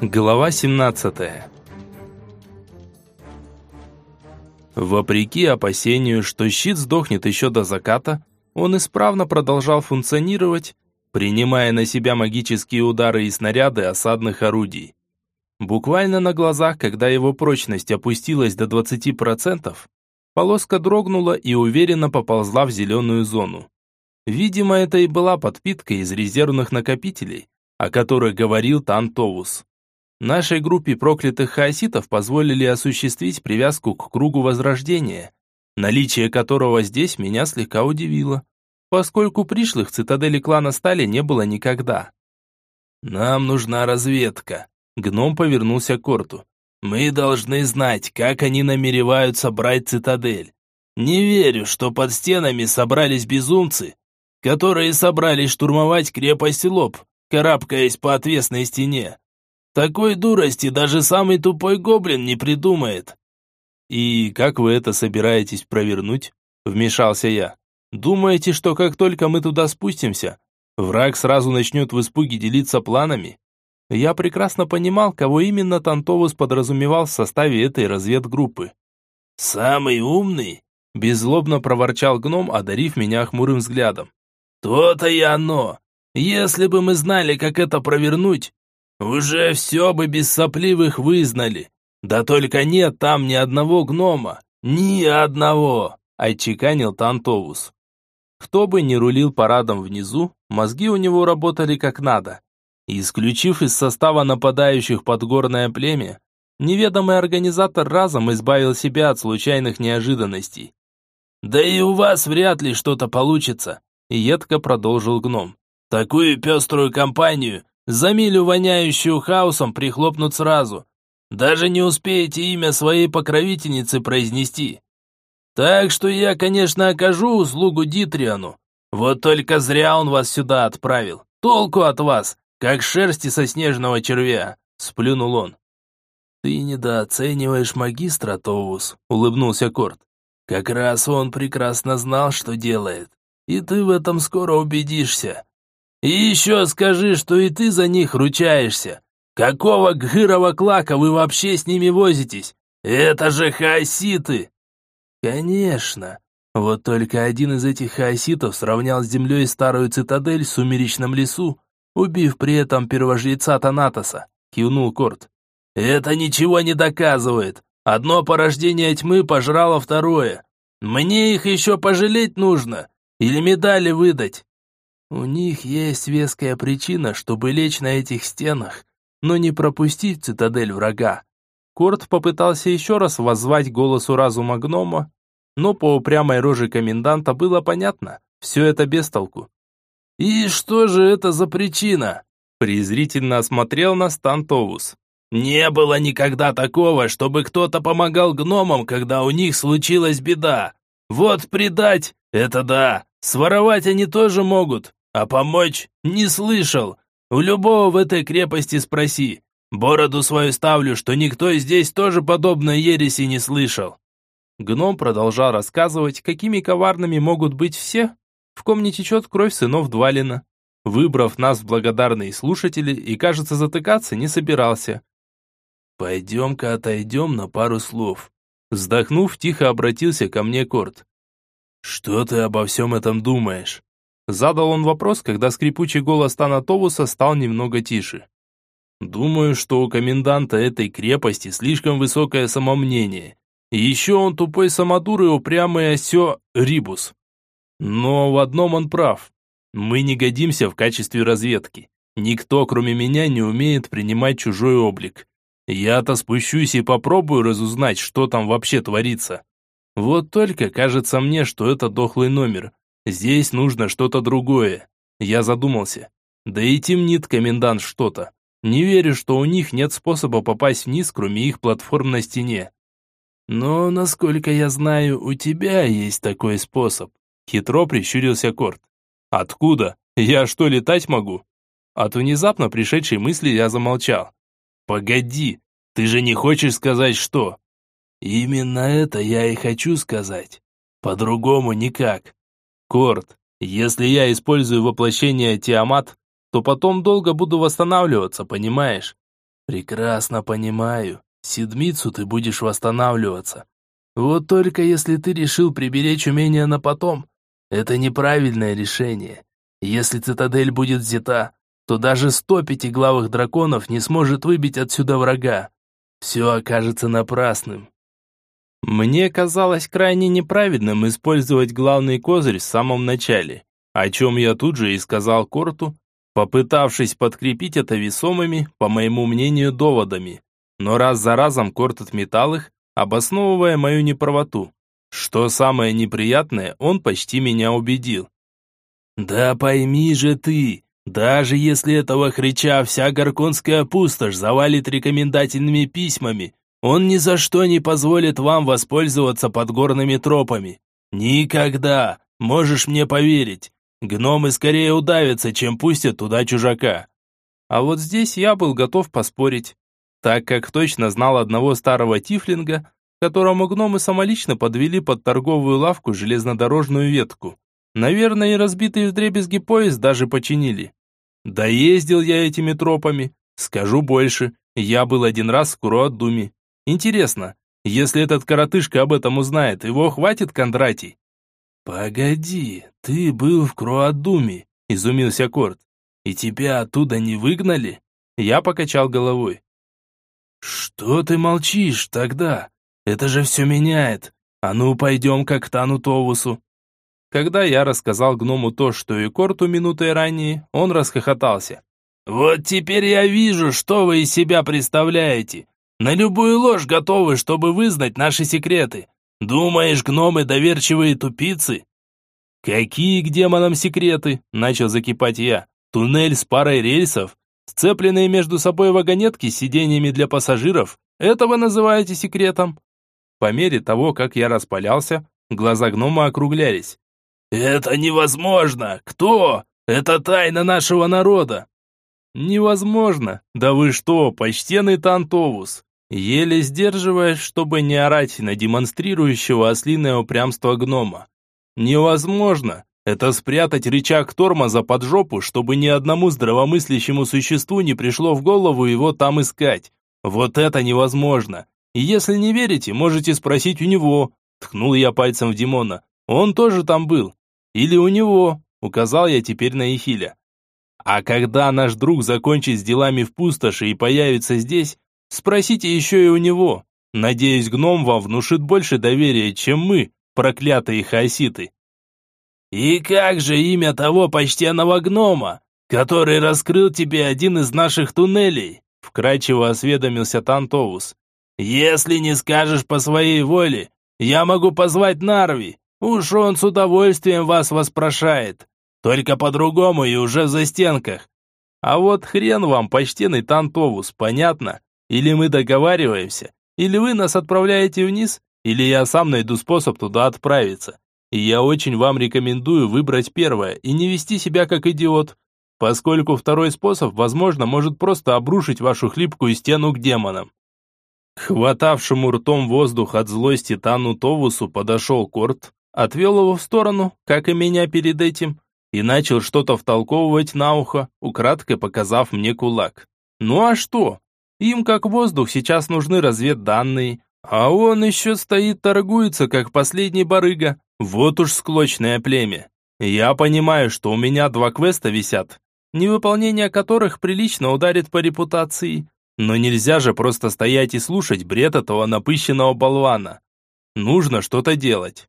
Глава 17 Вопреки опасению, что щит сдохнет еще до заката, он исправно продолжал функционировать, принимая на себя магические удары и снаряды осадных орудий. Буквально на глазах, когда его прочность опустилась до 20%, полоска дрогнула и уверенно поползла в зеленую зону. Видимо, это и была подпитка из резервных накопителей, о которых говорил Тантовус. Нашей группе проклятых хаоситов позволили осуществить привязку к кругу возрождения, наличие которого здесь меня слегка удивило, поскольку пришлых в цитадели клана Стали не было никогда. «Нам нужна разведка», — гном повернулся к Корту. «Мы должны знать, как они намереваются брать цитадель. Не верю, что под стенами собрались безумцы, которые собрались штурмовать крепость Лоб, карабкаясь по отвесной стене. Такой дурости даже самый тупой гоблин не придумает. И как вы это собираетесь провернуть? Вмешался я. Думаете, что как только мы туда спустимся, враг сразу начнет в испуге делиться планами? Я прекрасно понимал, кого именно Тантовус подразумевал в составе этой разведгруппы. «Самый умный?» – беззлобно проворчал гном, одарив меня хмурым взглядом. «То-то и оно! Если бы мы знали, как это провернуть, уже все бы без сопливых вызнали. Да только нет там ни одного гнома. Ни одного!» – отчеканил Тантовус. Кто бы ни рулил парадом внизу, мозги у него работали как надо. Исключив из состава нападающих подгорное племя, неведомый организатор разом избавил себя от случайных неожиданностей. «Да и у вас вряд ли что-то получится», – едко продолжил гном. «Такую пеструю компанию за милю воняющую хаосом прихлопнут сразу. Даже не успеете имя своей покровительницы произнести. Так что я, конечно, окажу услугу Дитриану. Вот только зря он вас сюда отправил. Толку от вас, как шерсти со снежного червя, сплюнул он. Ты недооцениваешь магистра, Тоус, улыбнулся Корт. Как раз он прекрасно знал, что делает. И ты в этом скоро убедишься. И еще скажи, что и ты за них ручаешься. Какого гырова клака вы вообще с ними возитесь? Это же хаоситы!» «Конечно. Вот только один из этих хаоситов сравнял с землей старую цитадель в сумеречном лесу, убив при этом первожреца Танатоса», — кивнул Корт. «Это ничего не доказывает. Одно порождение тьмы пожрало второе. Мне их еще пожалеть нужно или медали выдать. У них есть веская причина, чтобы лечь на этих стенах, но не пропустить цитадель врага. Корт попытался еще раз воззвать голосу разума гнома, но по упрямой роже коменданта было понятно, все это без толку. «И что же это за причина?» презрительно осмотрел нас Тантовус. «Не было никогда такого, чтобы кто-то помогал гномам, когда у них случилась беда. Вот предать – это да, своровать они тоже могут, а помочь не слышал. У любого в этой крепости спроси. Бороду свою ставлю, что никто здесь тоже подобной ереси не слышал. Гном продолжал рассказывать, какими коварными могут быть все, в ком не течет кровь сынов Двалина. Выбрав нас в благодарные слушатели и, кажется, затыкаться не собирался. «Пойдем-ка отойдем на пару слов». Вздохнув, тихо обратился ко мне Корт. «Что ты обо всем этом думаешь?» Задал он вопрос, когда скрипучий голос Танатовуса стал немного тише. «Думаю, что у коменданта этой крепости слишком высокое самомнение. И еще он тупой самодур и упрямый осё Рибус. Но в одном он прав. Мы не годимся в качестве разведки. Никто, кроме меня, не умеет принимать чужой облик. Я-то спущусь и попробую разузнать, что там вообще творится. Вот только кажется мне, что это дохлый номер, Здесь нужно что-то другое. Я задумался. Да и темнит комендант что-то. Не верю, что у них нет способа попасть вниз, кроме их платформ на стене. Но, насколько я знаю, у тебя есть такой способ. Хитро прищурился Корт. Откуда? Я что, летать могу? От внезапно пришедшей мысли я замолчал. Погоди, ты же не хочешь сказать что? Именно это я и хочу сказать. По-другому никак. Корт, если я использую воплощение Тиамат, то потом долго буду восстанавливаться, понимаешь? Прекрасно понимаю. Седмицу ты будешь восстанавливаться. Вот только если ты решил приберечь умение на потом, это неправильное решение. Если цитадель будет взята, то даже сто пятиглавых драконов не сможет выбить отсюда врага. Все окажется напрасным. Мне казалось крайне неправильным использовать главный козырь в самом начале, о чем я тут же и сказал Корту, попытавшись подкрепить это весомыми, по моему мнению, доводами. Но раз за разом Корт отметал их, обосновывая мою неправоту. Что самое неприятное, он почти меня убедил. «Да пойми же ты, даже если этого хрича вся Горконская пустошь завалит рекомендательными письмами, он ни за что не позволит вам воспользоваться подгорными тропами. Никогда, можешь мне поверить. Гномы скорее удавятся, чем пустят туда чужака». А вот здесь я был готов поспорить так как точно знал одного старого тифлинга, которому гномы самолично подвели под торговую лавку железнодорожную ветку. Наверное, и разбитый вдребезги поезд даже починили. Да ездил я этими тропами. Скажу больше, я был один раз в Куруадуме. Интересно, если этот коротышка об этом узнает, его хватит Кондратий? «Погоди, ты был в Круадуме», — изумился Корт. «И тебя оттуда не выгнали?» Я покачал головой. «Что ты молчишь тогда? Это же все меняет. А ну, пойдем к Октану Товусу». Когда я рассказал гному то, что и Корту минутой ранее, он расхохотался. «Вот теперь я вижу, что вы из себя представляете. На любую ложь готовы, чтобы вызнать наши секреты. Думаешь, гномы доверчивые тупицы?» «Какие к демонам секреты?» – начал закипать я. «Туннель с парой рельсов? Сцепленные между собой вагонетки с сиденьями для пассажиров, этого называете секретом? По мере того, как я распалялся, глаза гнома округлялись. «Это невозможно! Кто? Это тайна нашего народа!» «Невозможно! Да вы что, почтенный Тантовус!» Еле сдерживаясь, чтобы не орать на демонстрирующего ослиное упрямство гнома. «Невозможно! Это спрятать рычаг тормоза под жопу, чтобы ни одному здравомыслящему существу не пришло в голову его там искать. Вот это невозможно. Если не верите, можете спросить у него. Ткнул я пальцем в Димона. Он тоже там был. Или у него. Указал я теперь на Ихиля. А когда наш друг закончит с делами в пустоши и появится здесь, спросите еще и у него. Надеюсь, гном вам внушит больше доверия, чем мы, проклятые хаоситы. «И как же имя того почтенного гнома, который раскрыл тебе один из наших туннелей?» Вкрадчиво осведомился Тантовус. «Если не скажешь по своей воле, я могу позвать Нарви. Уж он с удовольствием вас воспрошает. Только по-другому и уже в застенках. А вот хрен вам, почтенный Тантовус, понятно? Или мы договариваемся, или вы нас отправляете вниз, или я сам найду способ туда отправиться. И я очень вам рекомендую выбрать первое и не вести себя как идиот, поскольку второй способ, возможно, может просто обрушить вашу хлипкую стену к демонам. Хватавшему ртом воздух от злости Тану Товусу подошел Корт, отвел его в сторону, как и меня перед этим, и начал что-то втолковывать на ухо, украдкой показав мне кулак. Ну а что? Им как воздух сейчас нужны разведданные, а он еще стоит торгуется, как последний барыга. Вот уж склочное племя. Я понимаю, что у меня два квеста висят, невыполнение которых прилично ударит по репутации. Но нельзя же просто стоять и слушать бред этого напыщенного болвана. Нужно что-то делать.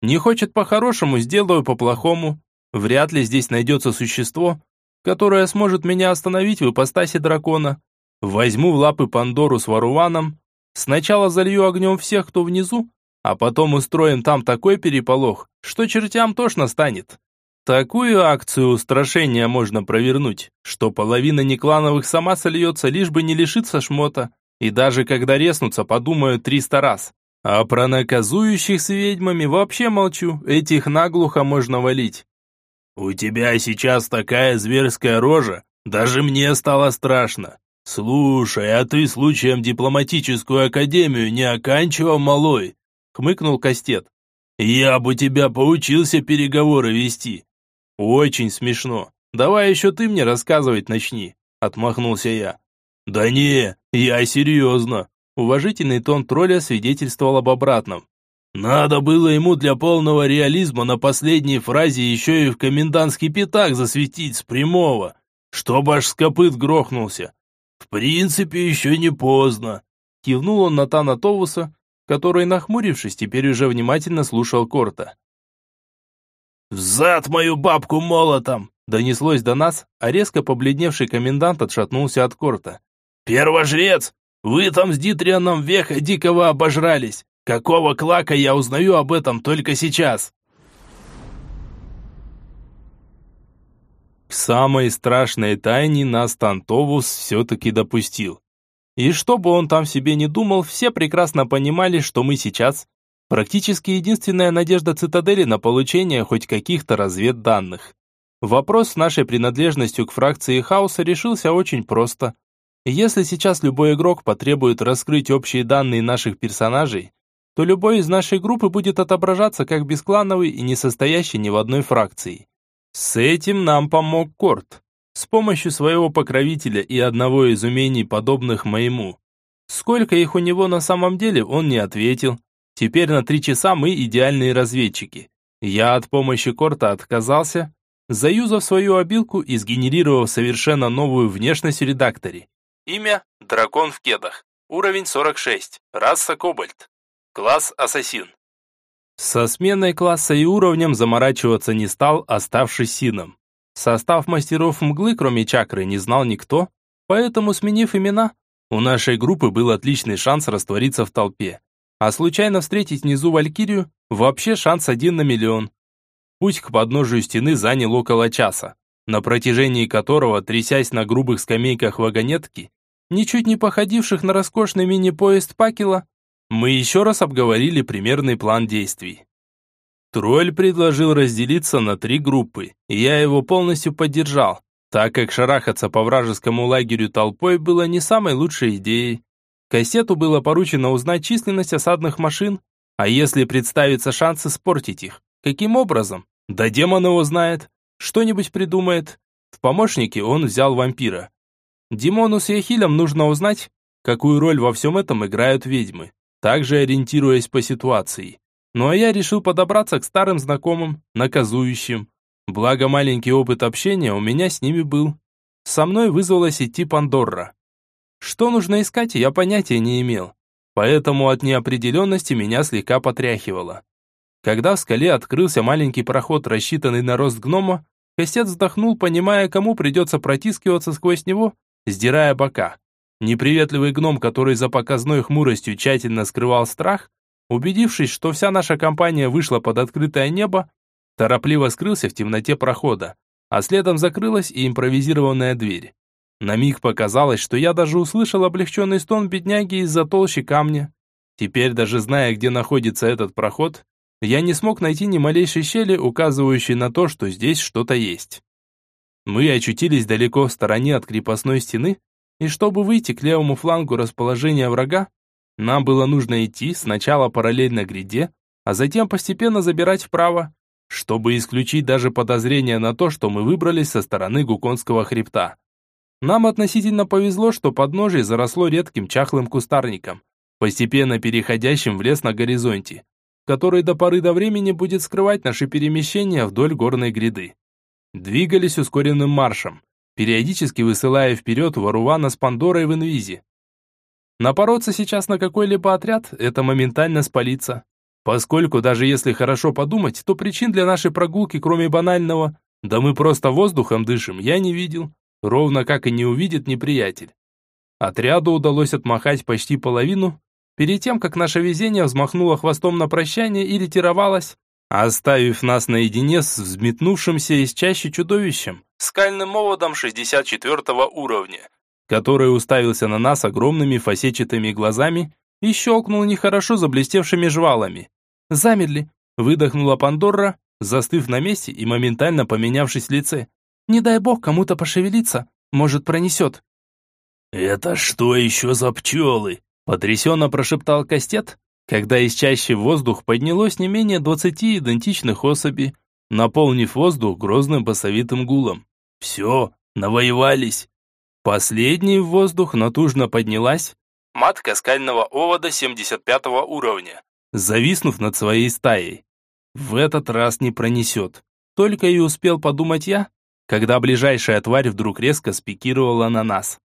Не хочет по-хорошему, сделаю по-плохому. Вряд ли здесь найдется существо, которое сможет меня остановить в ипостаси дракона. Возьму в лапы Пандору с Варуваном, сначала залью огнем всех, кто внизу, а потом устроим там такой переполох, что чертям тошно станет. Такую акцию устрашения можно провернуть, что половина неклановых сама сольется, лишь бы не лишиться шмота. И даже когда резнутся, подумают триста раз. А про наказующих с ведьмами вообще молчу, этих наглухо можно валить. «У тебя сейчас такая зверская рожа, даже мне стало страшно. Слушай, а ты случаем дипломатическую академию не оканчивал, малой?» хмыкнул Кастет. «Я бы тебя поучился переговоры вести». «Очень смешно. Давай еще ты мне рассказывать начни», отмахнулся я. «Да не, я серьезно!» Уважительный тон тролля свидетельствовал об обратном. «Надо было ему для полного реализма на последней фразе еще и в комендантский пятак засветить с прямого, чтобы аж с копыт грохнулся. В принципе, еще не поздно!» Кивнул он на Тана Товуса, который, нахмурившись, теперь уже внимательно слушал Корта. «Взад мою бабку молотом!» Донеслось до нас, а резко побледневший комендант отшатнулся от Корта. «Первожрец! Вы там с Дитрианом веха дикого обожрались! Какого клака я узнаю об этом только сейчас?» К самой страшной тайне нас Тантовус все-таки допустил. И что бы он там себе не думал, все прекрасно понимали, что мы сейчас практически единственная надежда цитадели на получение хоть каких-то разведданных. Вопрос с нашей принадлежностью к фракции хаоса решился очень просто. Если сейчас любой игрок потребует раскрыть общие данные наших персонажей, то любой из нашей группы будет отображаться как бесклановый и не состоящий ни в одной фракции. С этим нам помог Корт. С помощью своего покровителя и одного из умений, подобных моему. Сколько их у него на самом деле, он не ответил. Теперь на три часа мы идеальные разведчики. Я от помощи Корта отказался, заюзав свою обилку и сгенерировав совершенно новую внешность в редакторе. Имя – Дракон в кедах. Уровень 46. Раса Кобальт. Класс Ассасин. Со сменой класса и уровнем заморачиваться не стал, оставшись сином. Состав мастеров мглы, кроме чакры, не знал никто, поэтому, сменив имена, у нашей группы был отличный шанс раствориться в толпе. А случайно встретить внизу Валькирию – вообще шанс один на миллион. Путь к подножию стены занял около часа, на протяжении которого, трясясь на грубых скамейках вагонетки, ничуть не походивших на роскошный мини-поезд Пакела, мы еще раз обговорили примерный план действий. Тролль предложил разделиться на три группы, и я его полностью поддержал, так как шарахаться по вражескому лагерю толпой было не самой лучшей идеей. Кассету было поручено узнать численность осадных машин, а если представится шанс испортить их, каким образом? Да демон его знает. Что-нибудь придумает. В помощнике он взял вампира. Димону с Яхилем нужно узнать, какую роль во всем этом играют ведьмы, также ориентируясь по ситуации. Ну а я решил подобраться к старым знакомым, наказующим. Благо маленький опыт общения у меня с ними был. Со мной вызвалась идти Пандорра. Что нужно искать, я понятия не имел. Поэтому от неопределенности меня слегка потряхивало. Когда в скале открылся маленький проход, рассчитанный на рост гнома, Костец вздохнул, понимая, кому придется протискиваться сквозь него, сдирая бока. Неприветливый гном, который за показной хмуростью тщательно скрывал страх, Убедившись, что вся наша компания вышла под открытое небо, торопливо скрылся в темноте прохода, а следом закрылась и импровизированная дверь. На миг показалось, что я даже услышал облегченный стон бедняги из-за толщи камня. Теперь, даже зная, где находится этот проход, я не смог найти ни малейшей щели, указывающей на то, что здесь что-то есть. Мы очутились далеко в стороне от крепостной стены, и чтобы выйти к левому флангу расположения врага, нам было нужно идти сначала параллельно гряде, а затем постепенно забирать вправо, чтобы исключить даже подозрение на то, что мы выбрались со стороны Гуконского хребта. Нам относительно повезло, что подножие заросло редким чахлым кустарником, постепенно переходящим в лес на горизонте, который до поры до времени будет скрывать наши перемещения вдоль горной гряды. Двигались ускоренным маршем, периодически высылая вперед Варувана с Пандорой в инвизе. Напороться сейчас на какой-либо отряд – это моментально спалиться. Поскольку даже если хорошо подумать, то причин для нашей прогулки, кроме банального «да мы просто воздухом дышим», я не видел, ровно как и не увидит неприятель. Отряду удалось отмахать почти половину, перед тем, как наше везение взмахнуло хвостом на прощание и ретировалось, оставив нас наедине с взметнувшимся из чаще чудовищем, скальным молодом 64 уровня, который уставился на нас огромными фасетчатыми глазами и щелкнул нехорошо заблестевшими жвалами. «Замедли!» – выдохнула Пандора, застыв на месте и моментально поменявшись в лице. «Не дай бог кому-то пошевелиться, может, пронесет». «Это что еще за пчелы?» – потрясенно прошептал Кастет, когда из чаще в воздух поднялось не менее двадцати идентичных особей, наполнив воздух грозным басовитым гулом. «Все, навоевались!» Последней в воздух натужно поднялась матка скального овода 75 уровня, зависнув над своей стаей. В этот раз не пронесет. Только и успел подумать я, когда ближайшая тварь вдруг резко спикировала на нас.